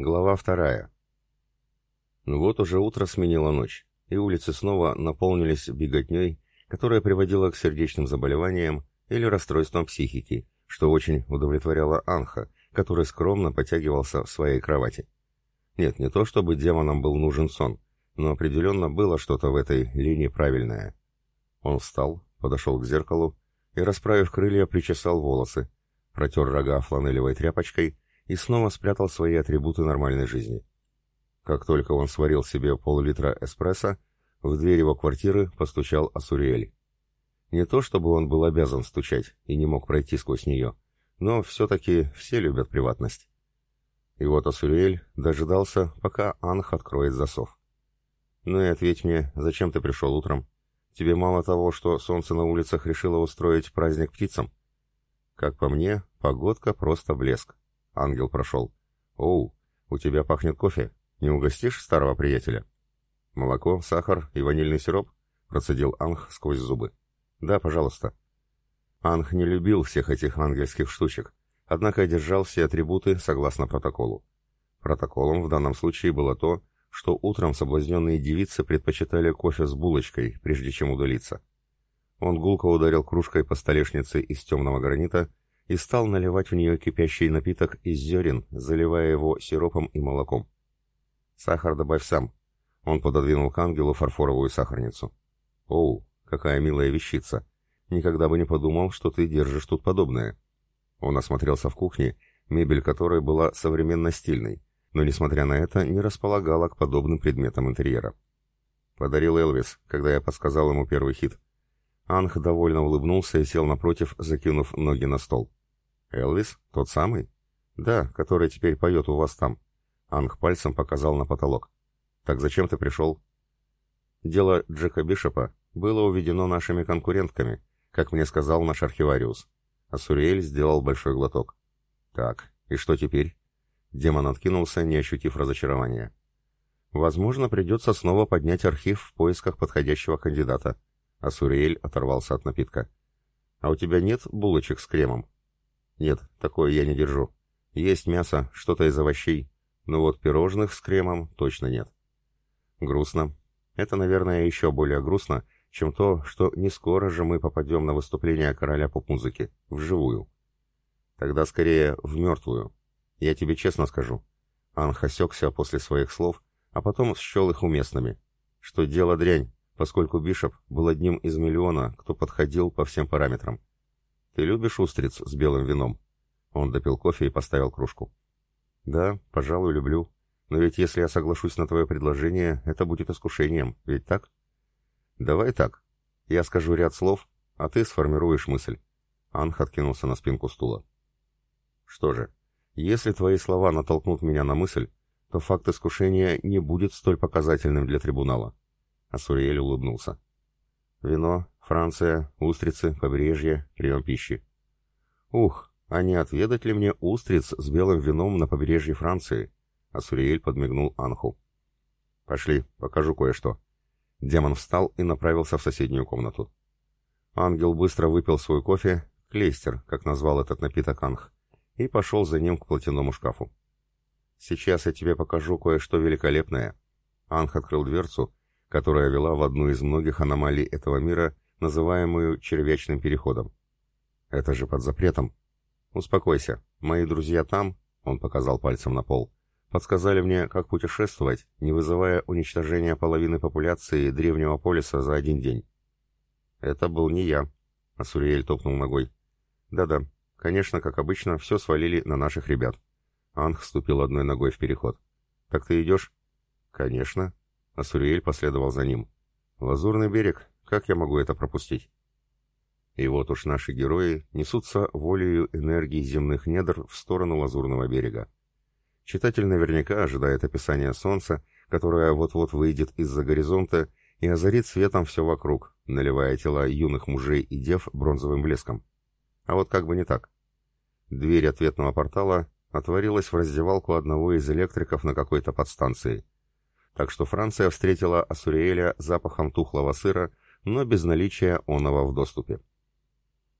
Глава вторая. Ну вот уже утро сменило ночь, и улицы снова наполнились беготней, которая приводила к сердечным заболеваниям или расстройствам психики, что очень удовлетворяло Анха, который скромно потягивался в своей кровати. Нет, не то чтобы демонам был нужен сон, но определенно было что-то в этой линии правильное. Он встал, подошел к зеркалу и, расправив крылья, причесал волосы, протер рога фланелевой тряпочкой и снова спрятал свои атрибуты нормальной жизни. Как только он сварил себе пол-литра эспрессо, в дверь его квартиры постучал Асуриэль. Не то чтобы он был обязан стучать и не мог пройти сквозь нее, но все-таки все любят приватность. И вот Асуриэль дожидался, пока Анх откроет засов. «Ну и ответь мне, зачем ты пришел утром? Тебе мало того, что солнце на улицах решило устроить праздник птицам?» Как по мне, погодка просто блеск. Ангел прошел. «Оу, у тебя пахнет кофе. Не угостишь старого приятеля?» «Молоко, сахар и ванильный сироп?» — процедил Анх сквозь зубы. «Да, пожалуйста». Анх не любил всех этих ангельских штучек, однако держал все атрибуты согласно протоколу. Протоколом в данном случае было то, что утром соблазненные девицы предпочитали кофе с булочкой, прежде чем удалиться. Он гулко ударил кружкой по столешнице из темного гранита и стал наливать в нее кипящий напиток из зерен, заливая его сиропом и молоком. «Сахар добавь сам». Он пододвинул к ангелу фарфоровую сахарницу. «Оу, какая милая вещица! Никогда бы не подумал, что ты держишь тут подобное». Он осмотрелся в кухне, мебель которой была современно стильной, но, несмотря на это, не располагала к подобным предметам интерьера. Подарил Элвис, когда я подсказал ему первый хит. Анх довольно улыбнулся и сел напротив, закинув ноги на стол. «Элвис? Тот самый?» «Да, который теперь поет у вас там». Анг пальцем показал на потолок. «Так зачем ты пришел?» «Дело Джека Бишопа было уведено нашими конкурентками, как мне сказал наш архивариус». Асуриэль сделал большой глоток. «Так, и что теперь?» Демон откинулся, не ощутив разочарования. «Возможно, придется снова поднять архив в поисках подходящего кандидата». Асуриэль оторвался от напитка. «А у тебя нет булочек с кремом?» Нет, такое я не держу. Есть мясо, что-то из овощей, но вот пирожных с кремом точно нет. Грустно. Это, наверное, еще более грустно, чем то, что не скоро же мы попадем на выступление короля поп-музыки, вживую. Тогда скорее в мертвую. Я тебе честно скажу. Анх осекся после своих слов, а потом счел их уместными. Что дело дрянь, поскольку Бишоп был одним из миллиона, кто подходил по всем параметрам. «Ты любишь устриц с белым вином?» Он допил кофе и поставил кружку. «Да, пожалуй, люблю. Но ведь если я соглашусь на твое предложение, это будет искушением, ведь так?» «Давай так. Я скажу ряд слов, а ты сформируешь мысль». Анх откинулся на спинку стула. «Что же, если твои слова натолкнут меня на мысль, то факт искушения не будет столь показательным для трибунала». Асуриэль улыбнулся. «Вино, Франция, устрицы, побережье, прием пищи. Ух, а не отведать ли мне устриц с белым вином на побережье Франции? Асуриэль подмигнул Анху. Пошли, покажу кое-что. Демон встал и направился в соседнюю комнату. Ангел быстро выпил свой кофе, клейстер, как назвал этот напиток Анх, и пошел за ним к платяному шкафу. «Сейчас я тебе покажу кое-что великолепное». Анх открыл дверцу, которая вела в одну из многих аномалий этого мира называемую червячным переходом. Это же под запретом. Успокойся, мои друзья там, он показал пальцем на пол, подсказали мне, как путешествовать, не вызывая уничтожения половины популяции древнего полиса за один день. Это был не я, Асуриэль топнул ногой. Да-да, конечно, как обычно, все свалили на наших ребят. Анх вступил одной ногой в переход. Так ты идешь? Конечно. Асуриэль последовал за ним. Лазурный берег, как я могу это пропустить? И вот уж наши герои несутся волею энергии земных недр в сторону Лазурного берега. Читатель наверняка ожидает описания солнца, которое вот-вот выйдет из-за горизонта и озарит светом все вокруг, наливая тела юных мужей и дев бронзовым блеском. А вот как бы не так. Дверь ответного портала отворилась в раздевалку одного из электриков на какой-то подстанции. Так что Франция встретила Асуриэля запахом тухлого сыра но без наличия оного в доступе.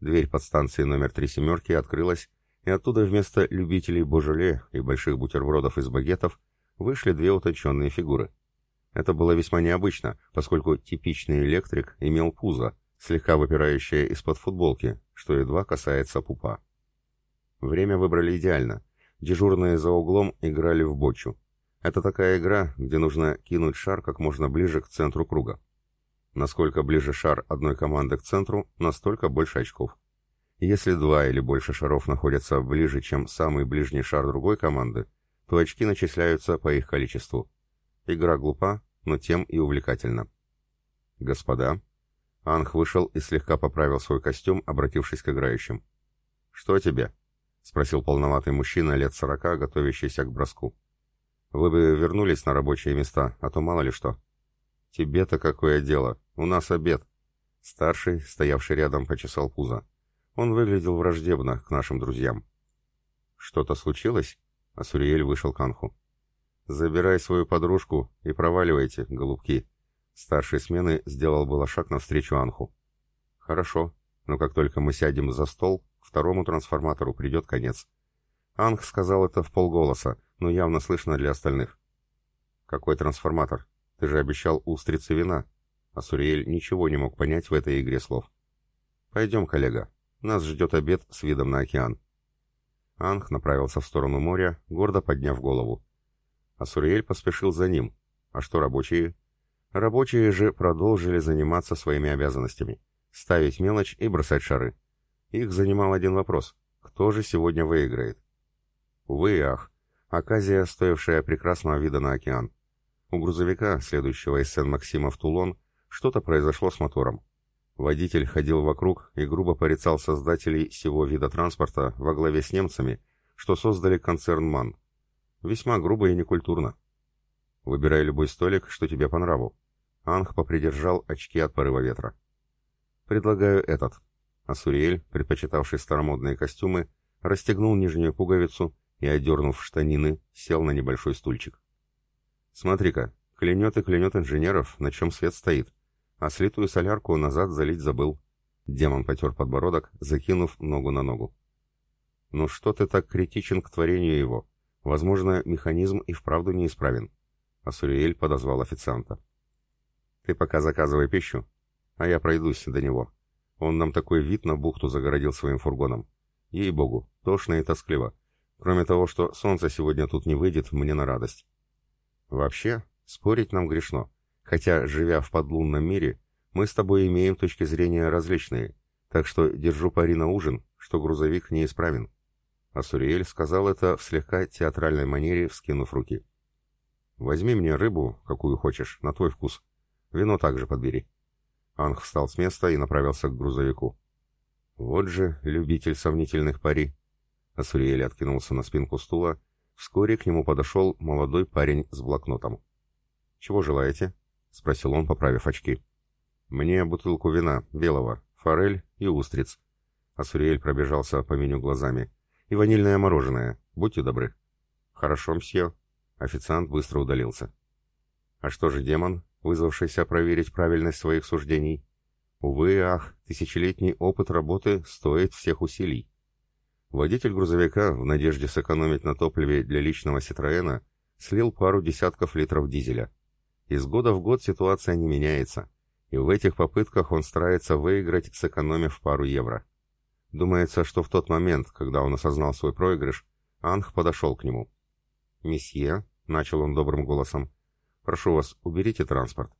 Дверь подстанции номер три семерки открылась, и оттуда вместо любителей божеле и больших бутербродов из багетов вышли две утонченные фигуры. Это было весьма необычно, поскольку типичный электрик имел пузо, слегка выпирающее из-под футболки, что едва касается пупа. Время выбрали идеально. Дежурные за углом играли в бочу. Это такая игра, где нужно кинуть шар как можно ближе к центру круга. Насколько ближе шар одной команды к центру, настолько больше очков. Если два или больше шаров находятся ближе, чем самый ближний шар другой команды, то очки начисляются по их количеству. Игра глупа, но тем и увлекательна. «Господа», Анх вышел и слегка поправил свой костюм, обратившись к играющим. «Что тебе?» — спросил полноватый мужчина лет сорока, готовящийся к броску. «Вы бы вернулись на рабочие места, а то мало ли что». «Тебе-то какое дело? У нас обед». Старший, стоявший рядом, почесал пузо. Он выглядел враждебно к нашим друзьям. «Что-то случилось?» А Суриэль вышел к Анху. «Забирай свою подружку и проваливайте, голубки», Старший смены сделал было шаг навстречу Анху. «Хорошо, но как только мы сядем за стол, второму трансформатору придет конец». Анх сказал это в полголоса, но явно слышно для остальных. «Какой трансформатор? Ты же обещал устрицы вина». А Суриэль ничего не мог понять в этой игре слов. «Пойдем, коллега. Нас ждет обед с видом на океан». Анх направился в сторону моря, гордо подняв голову. А Суриэль поспешил за ним. А что рабочие? Рабочие же продолжили заниматься своими обязанностями – ставить мелочь и бросать шары. Их занимал один вопрос – кто же сегодня выиграет? Увы ах, оказия, стоившая прекрасного вида на океан. У грузовика, следующего из Сен-Максима в Тулон, что-то произошло с мотором. Водитель ходил вокруг и грубо порицал создателей всего вида транспорта во главе с немцами, что создали концерн МАН. Весьма грубо и некультурно. Выбирай любой столик, что тебе по нраву. Анх попридержал очки от порыва ветра. «Предлагаю этот». А Суриэль, предпочитавший старомодные костюмы, расстегнул нижнюю пуговицу и, одернув штанины, сел на небольшой стульчик. «Смотри-ка, клянет и клянет инженеров, на чем свет стоит, а слитую солярку назад залить забыл». Демон потер подбородок, закинув ногу на ногу. «Ну что ты так критичен к творению его? Возможно, механизм и вправду неисправен». А Суриэль подозвал официанта. Ты пока заказывай пищу, а я пройдусь до него. Он нам такой вид на бухту загородил своим фургоном. Ей-богу, тошно и тоскливо. Кроме того, что солнце сегодня тут не выйдет, мне на радость. Вообще, спорить нам грешно. Хотя, живя в подлунном мире, мы с тобой имеем точки зрения различные, так что держу пари на ужин, что грузовик неисправен. А Суриэль сказал это в слегка театральной манере, вскинув руки. «Возьми мне рыбу, какую хочешь, на твой вкус. Вино также подбери». Анх встал с места и направился к грузовику. «Вот же любитель сомнительных пари!» Асуриэль откинулся на спинку стула. Вскоре к нему подошел молодой парень с блокнотом. «Чего желаете?» — спросил он, поправив очки. «Мне бутылку вина, белого, форель и устриц». Асуриэль пробежался по меню глазами. «И ванильное мороженое. Будьте добры». «Хорошо, мсье». Официант быстро удалился. «А что же демон?» вызвавшийся проверить правильность своих суждений. Увы ах, тысячелетний опыт работы стоит всех усилий. Водитель грузовика, в надежде сэкономить на топливе для личного Ситроэна, слил пару десятков литров дизеля. Из года в год ситуация не меняется, и в этих попытках он старается выиграть, сэкономив пару евро. Думается, что в тот момент, когда он осознал свой проигрыш, Анх подошел к нему. «Месье», — начал он добрым голосом, Прошу вас, уберите транспорт.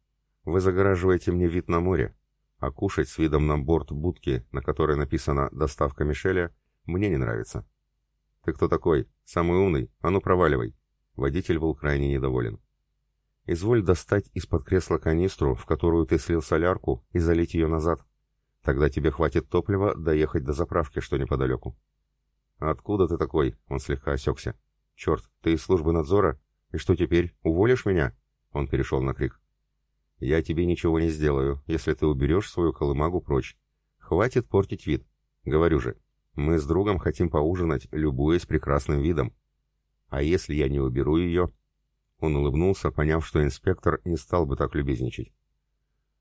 Вы загораживаете мне вид на море, а кушать с видом на борт будки, на которой написано «Доставка Мишеля», мне не нравится. Ты кто такой? Самый умный? А ну проваливай. Водитель был крайне недоволен. Изволь достать из-под кресла канистру, в которую ты слил солярку, и залить ее назад. Тогда тебе хватит топлива доехать до заправки, что неподалеку. «Откуда ты такой?» — он слегка осекся. «Черт, ты из службы надзора? И что теперь, уволишь меня?» Он перешел на крик. «Я тебе ничего не сделаю, если ты уберешь свою колымагу прочь. Хватит портить вид. Говорю же, мы с другом хотим поужинать, любуясь прекрасным видом. А если я не уберу ее...» Он улыбнулся, поняв, что инспектор не стал бы так любезничать.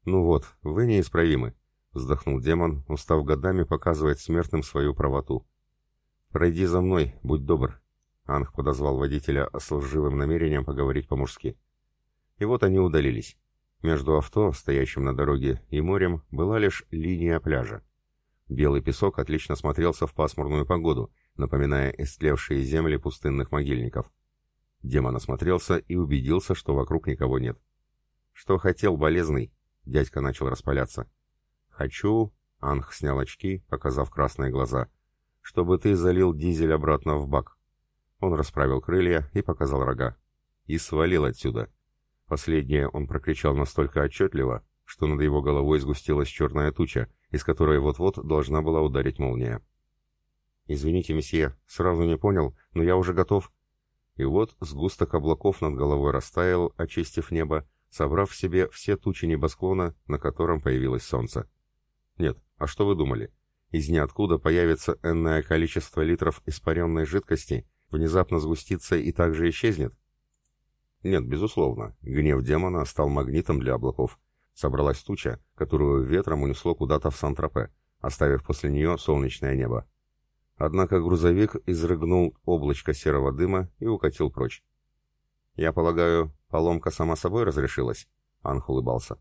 «Ну вот, вы неисправимы», — вздохнул демон, устав годами показывать смертным свою правоту. «Пройди за мной, будь добр», — Анх подозвал водителя с лживым намерением поговорить по-мужски. И вот они удалились. Между авто, стоящим на дороге, и морем была лишь линия пляжа. Белый песок отлично смотрелся в пасмурную погоду, напоминая истлевшие земли пустынных могильников. Демон осмотрелся и убедился, что вокруг никого нет. «Что хотел, болезный?» — дядька начал распаляться. «Хочу...» — Анх снял очки, показав красные глаза. «Чтобы ты залил дизель обратно в бак». Он расправил крылья и показал рога. И свалил отсюда. Последнее он прокричал настолько отчетливо, что над его головой сгустилась черная туча, из которой вот-вот должна была ударить молния. «Извините, месье, сразу не понял, но я уже готов». И вот сгусток облаков над головой растаял, очистив небо, собрав в себе все тучи небосклона, на котором появилось солнце. Нет, а что вы думали? Из ниоткуда появится энное количество литров испаренной жидкости, внезапно сгустится и также исчезнет? Нет, безусловно, гнев демона стал магнитом для облаков. Собралась туча, которую ветром унесло куда-то в Сан-Тропе, оставив после нее солнечное небо. Однако грузовик изрыгнул облачко серого дыма и укатил прочь. «Я полагаю, поломка сама собой разрешилась?» Анх улыбался.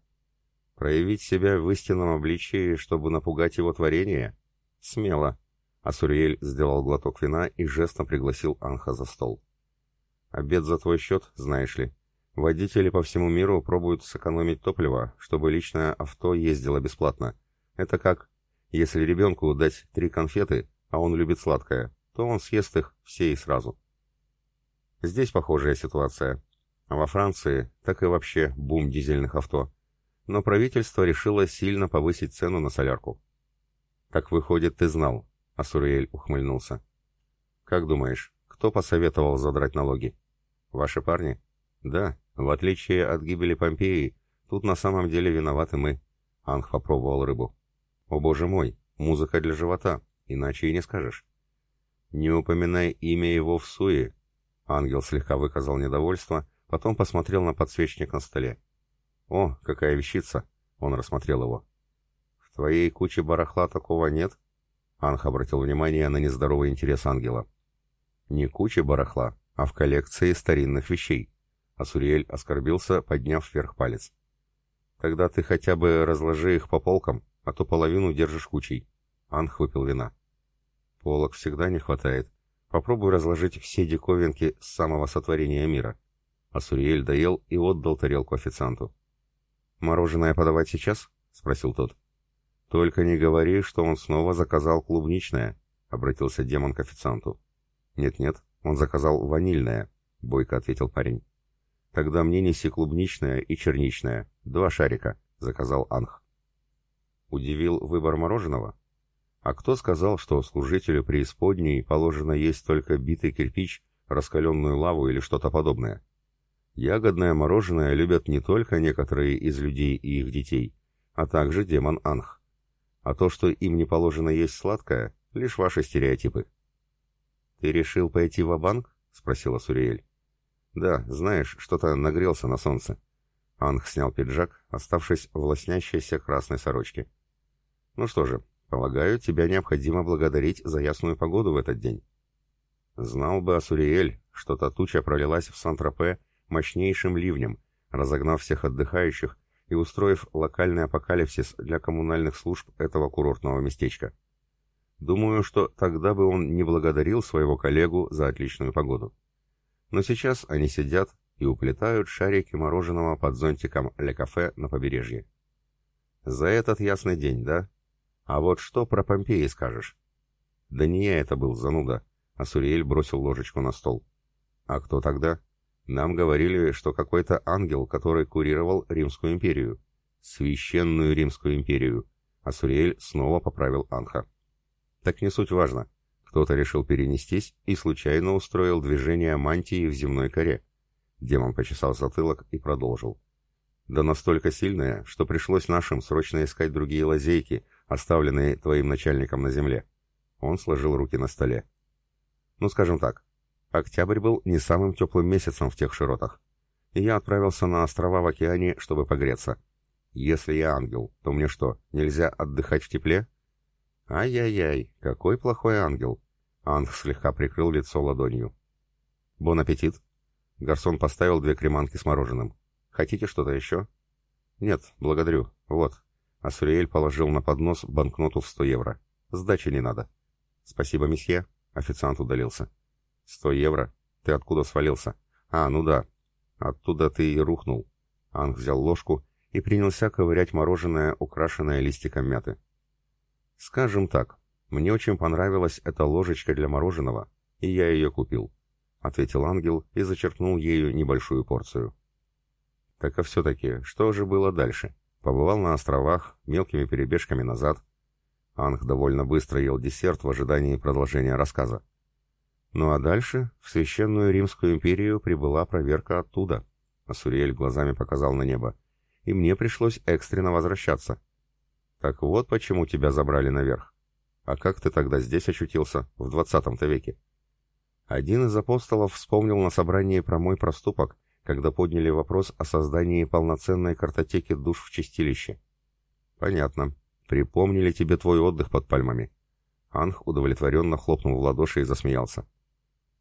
«Проявить себя в истинном обличии, чтобы напугать его творение? Смело!» Асуриэль сделал глоток вина и жестом пригласил Анха за стол. Обед за твой счет, знаешь ли. Водители по всему миру пробуют сэкономить топливо, чтобы личное авто ездило бесплатно. Это как, если ребенку дать три конфеты, а он любит сладкое, то он съест их все и сразу. Здесь похожая ситуация. А во Франции так и вообще бум дизельных авто. Но правительство решило сильно повысить цену на солярку. «Так выходит, ты знал», — Асуриэль ухмыльнулся. «Как думаешь, кто посоветовал задрать налоги? Ваши парни? Да, в отличие от гибели Помпеи, тут на самом деле виноваты мы. Анх попробовал рыбу. О боже мой, музыка для живота, иначе и не скажешь. Не упоминай имя его в суе. Ангел слегка выказал недовольство, потом посмотрел на подсвечник на столе. О, какая вещица! Он рассмотрел его. В твоей куче барахла такого нет? Анх обратил внимание на нездоровый интерес ангела. Не куча барахла, а в коллекции старинных вещей. Асуриэль оскорбился, подняв вверх палец. Тогда ты хотя бы разложи их по полкам, а то половину держишь кучей. Анх выпил вина. Полок всегда не хватает. Попробуй разложить все диковинки с самого сотворения мира. Асуриэль доел и отдал тарелку официанту. «Мороженое подавать сейчас?» — спросил тот. «Только не говори, что он снова заказал клубничное», — обратился демон к официанту. «Нет-нет, он заказал ванильное», — бойко ответил парень. «Тогда мне неси клубничное и черничное. Два шарика», — заказал Анх. Удивил выбор мороженого? А кто сказал, что служителю преисподней положено есть только битый кирпич, раскаленную лаву или что-то подобное? Ягодное мороженое любят не только некоторые из людей и их детей, а также демон Анх. А то, что им не положено есть сладкое, лишь ваши стереотипы. «Ты решил пойти в банк спросила Суриэль. «Да, знаешь, что-то нагрелся на солнце». Анх снял пиджак, оставшись в лоснящейся красной сорочке. «Ну что же, полагаю, тебя необходимо благодарить за ясную погоду в этот день». Знал бы Асуриэль, что та туча пролилась в Сан-Тропе мощнейшим ливнем, разогнав всех отдыхающих и устроив локальный апокалипсис для коммунальных служб этого курортного местечка. Думаю, что тогда бы он не благодарил своего коллегу за отличную погоду. Но сейчас они сидят и уплетают шарики мороженого под зонтиком Ле Кафе на побережье. За этот ясный день, да? А вот что про Помпеи скажешь? Да не я это был, зануда. А Суриэль бросил ложечку на стол. А кто тогда? Нам говорили, что какой-то ангел, который курировал Римскую империю. Священную Римскую империю. А Суриэль снова поправил Анха. Так не суть важно. Кто-то решил перенестись и случайно устроил движение мантии в земной коре. Демон почесал затылок и продолжил. Да настолько сильное, что пришлось нашим срочно искать другие лазейки, оставленные твоим начальником на земле. Он сложил руки на столе. Ну, скажем так, октябрь был не самым теплым месяцем в тех широтах. И я отправился на острова в океане, чтобы погреться. Если я ангел, то мне что, нельзя отдыхать в тепле? Ай-яй-яй, какой плохой ангел. Анх слегка прикрыл лицо ладонью. «Бон аппетит!» Гарсон поставил две креманки с мороженым. «Хотите что-то еще?» «Нет, благодарю. Вот». Асуриэль положил на поднос банкноту в сто евро. «Сдачи не надо». «Спасибо, месье». Официант удалился. «Сто евро? Ты откуда свалился?» «А, ну да. Оттуда ты и рухнул». Анг взял ложку и принялся ковырять мороженое, украшенное листиком мяты. «Скажем так, мне очень понравилась эта ложечка для мороженого, и я ее купил», — ответил ангел и зачерпнул ею небольшую порцию. «Так а все-таки, что же было дальше? Побывал на островах, мелкими перебежками назад». Анг довольно быстро ел десерт в ожидании продолжения рассказа. Ну а дальше в Священную Римскую империю прибыла проверка оттуда. Асуриэль глазами показал на небо. И мне пришлось экстренно возвращаться. Так вот почему тебя забрали наверх. А как ты тогда здесь очутился, в двадцатом-то веке? Один из апостолов вспомнил на собрании про мой проступок, когда подняли вопрос о создании полноценной картотеки душ в чистилище. Понятно. Припомнили тебе твой отдых под пальмами. Анх удовлетворенно хлопнул в ладоши и засмеялся.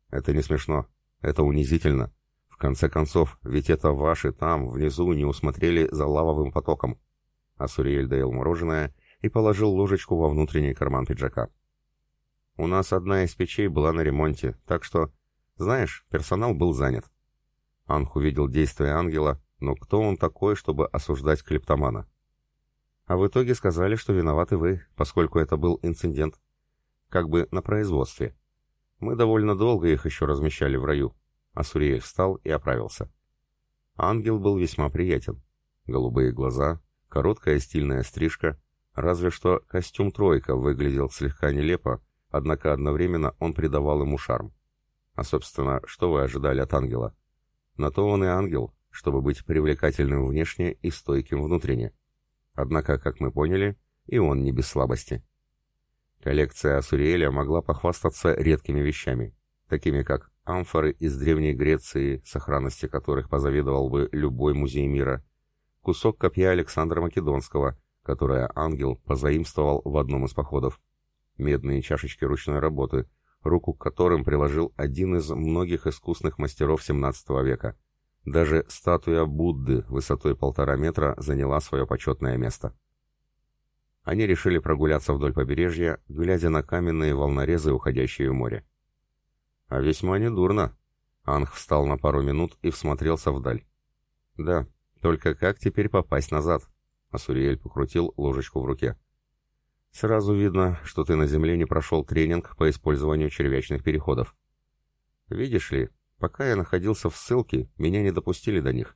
Это не смешно. Это унизительно. В конце концов, ведь это ваши там, внизу, не усмотрели за лавовым потоком. А Суриэль доел мороженое и положил ложечку во внутренний карман пиджака. У нас одна из печей была на ремонте, так что, знаешь, персонал был занят. Анх увидел действия ангела, но кто он такой, чтобы осуждать клептомана? А в итоге сказали, что виноваты вы, поскольку это был инцидент. Как бы на производстве. Мы довольно долго их еще размещали в раю. Асуриэль встал и оправился. Ангел был весьма приятен. Голубые глаза, короткая стильная стрижка, разве что костюм «тройка» выглядел слегка нелепо, однако одновременно он придавал ему шарм. А, собственно, что вы ожидали от ангела? На то он и ангел, чтобы быть привлекательным внешне и стойким внутренне. Однако, как мы поняли, и он не без слабости. Коллекция Асуриэля могла похвастаться редкими вещами, такими как амфоры из Древней Греции, сохранности которых позавидовал бы любой музей мира, кусок копья Александра Македонского, которое ангел позаимствовал в одном из походов, медные чашечки ручной работы, руку к которым приложил один из многих искусных мастеров XVII века. Даже статуя Будды высотой полтора метра заняла свое почетное место. Они решили прогуляться вдоль побережья, глядя на каменные волнорезы, уходящие в море. А весьма недурно. Анх встал на пару минут и всмотрелся вдаль. Да, только как теперь попасть назад? Асуриэль покрутил ложечку в руке. Сразу видно, что ты на земле не прошел тренинг по использованию червячных переходов. Видишь ли, пока я находился в ссылке, меня не допустили до них.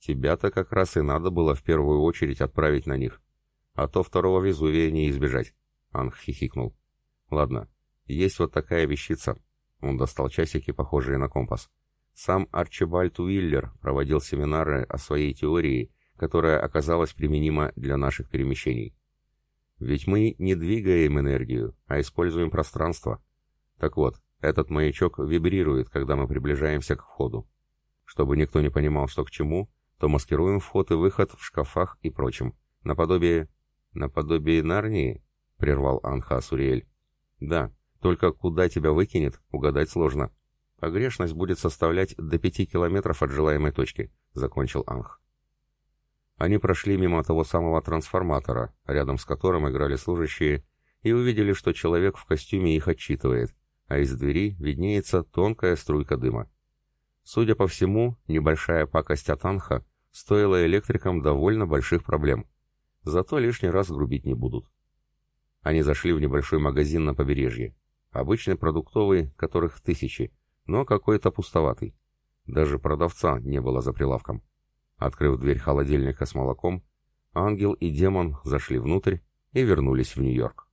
Тебя-то как раз и надо было в первую очередь отправить на них. А то второго Везувия не избежать. Анх хихикнул. Ладно, есть вот такая вещица. Он достал часики, похожие на компас. Сам Арчибальд Уиллер проводил семинары о своей теории, которая оказалась применима для наших перемещений. Ведь мы не двигаем энергию, а используем пространство. Так вот, этот маячок вибрирует, когда мы приближаемся к входу. Чтобы никто не понимал, что к чему, то маскируем вход и выход в шкафах и прочем, наподобие «Наподобие Нарнии?» — прервал Анха Суриэль. «Да, только куда тебя выкинет, угадать сложно. Погрешность будет составлять до пяти километров от желаемой точки», — закончил Анх. Они прошли мимо того самого трансформатора, рядом с которым играли служащие, и увидели, что человек в костюме их отчитывает, а из двери виднеется тонкая струйка дыма. Судя по всему, небольшая пакость от Анха стоила электрикам довольно больших проблем — Зато лишний раз грубить не будут. Они зашли в небольшой магазин на побережье. Обычный продуктовый, которых тысячи, но какой-то пустоватый. Даже продавца не было за прилавком. Открыв дверь холодильника с молоком, ангел и демон зашли внутрь и вернулись в Нью-Йорк.